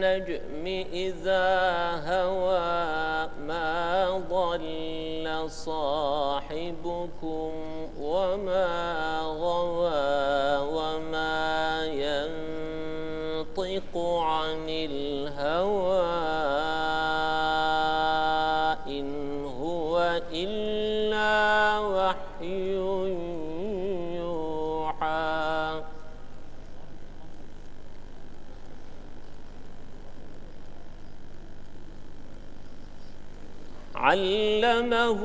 والنجم إذا هوى ما ضل صاحبكم وما غوى وما ينطق عن الهوى. علمه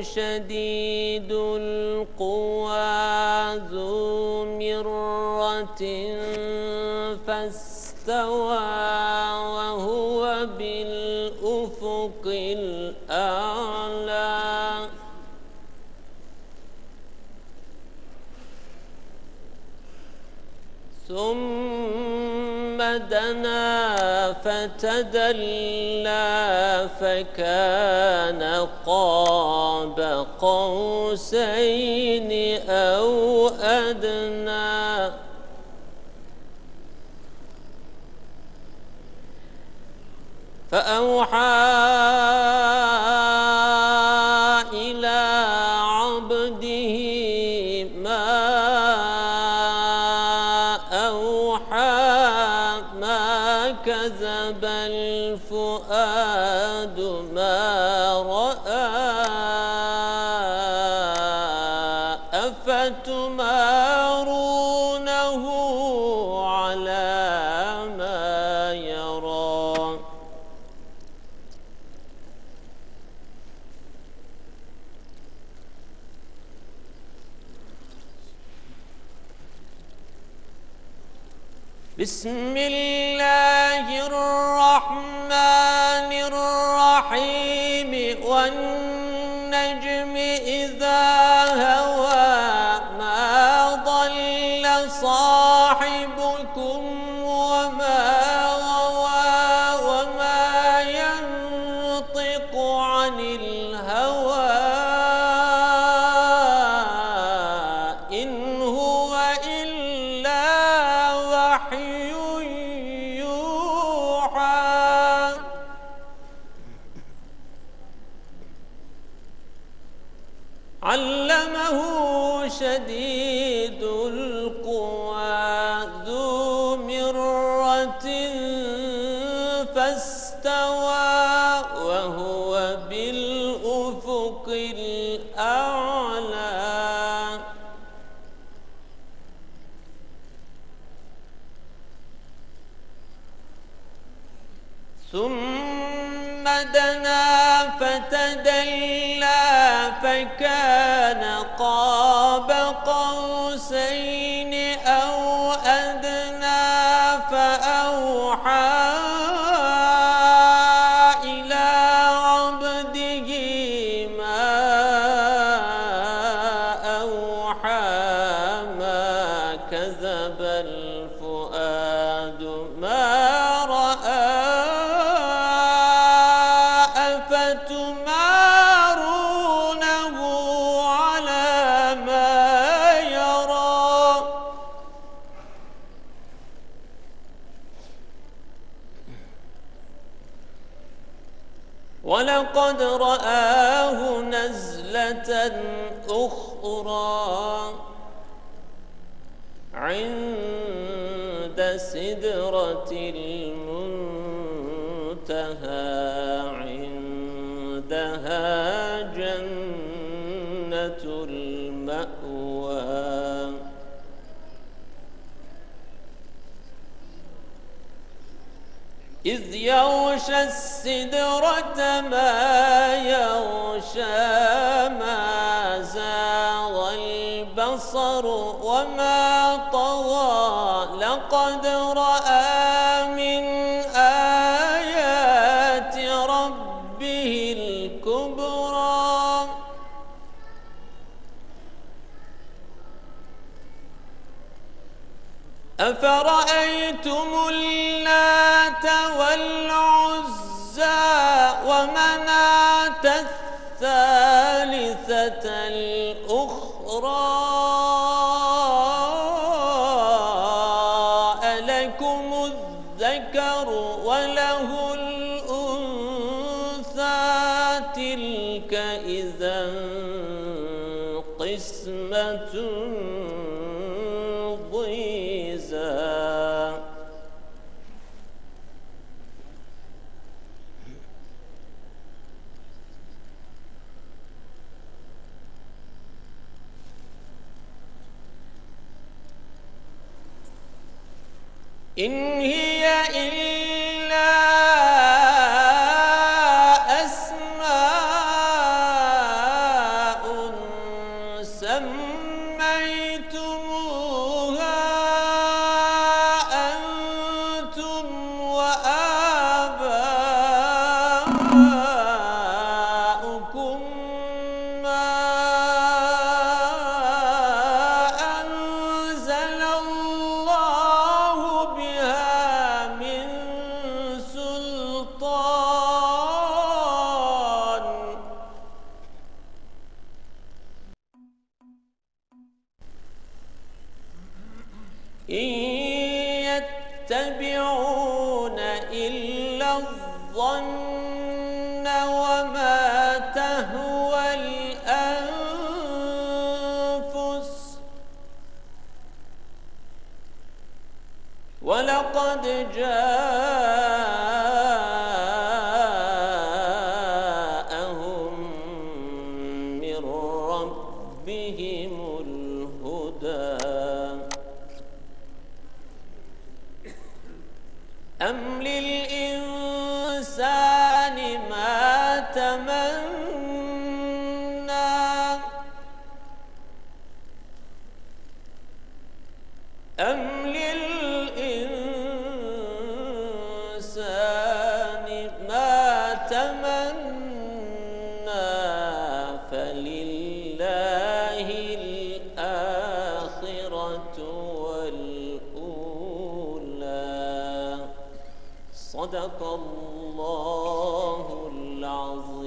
شديد القوى ذو مرة فاستوى وهو بالأفق ثم دنا فتدلى فكان قاب قوسين أو أدنى. فأوحى ما كذب الفؤاد ما بسم الله الرحمن وحي يوحى. علمه شديد القوى ذو مرة فاستوى. ثم دنا فتدلى فكان قاب قوسين أو أدنى فأوحى إلى عبده ما أوحى ما كذب الفؤاد ولقد رآه نزلة أخرى عند سدرة المنتهى. إذ يغشى السدرة ما يغشى ما زاغ البصر وما طغى لقد رأى أفرأيتم اللات والعزى ومناة الثالثة الأخرى؟ ألكم الذكر إن هي إن يتبعون إلا الظن وما تهوى الأنفس. ولقد جاءهم أم للإنسان ما تمنى أم صدق الله العظيم.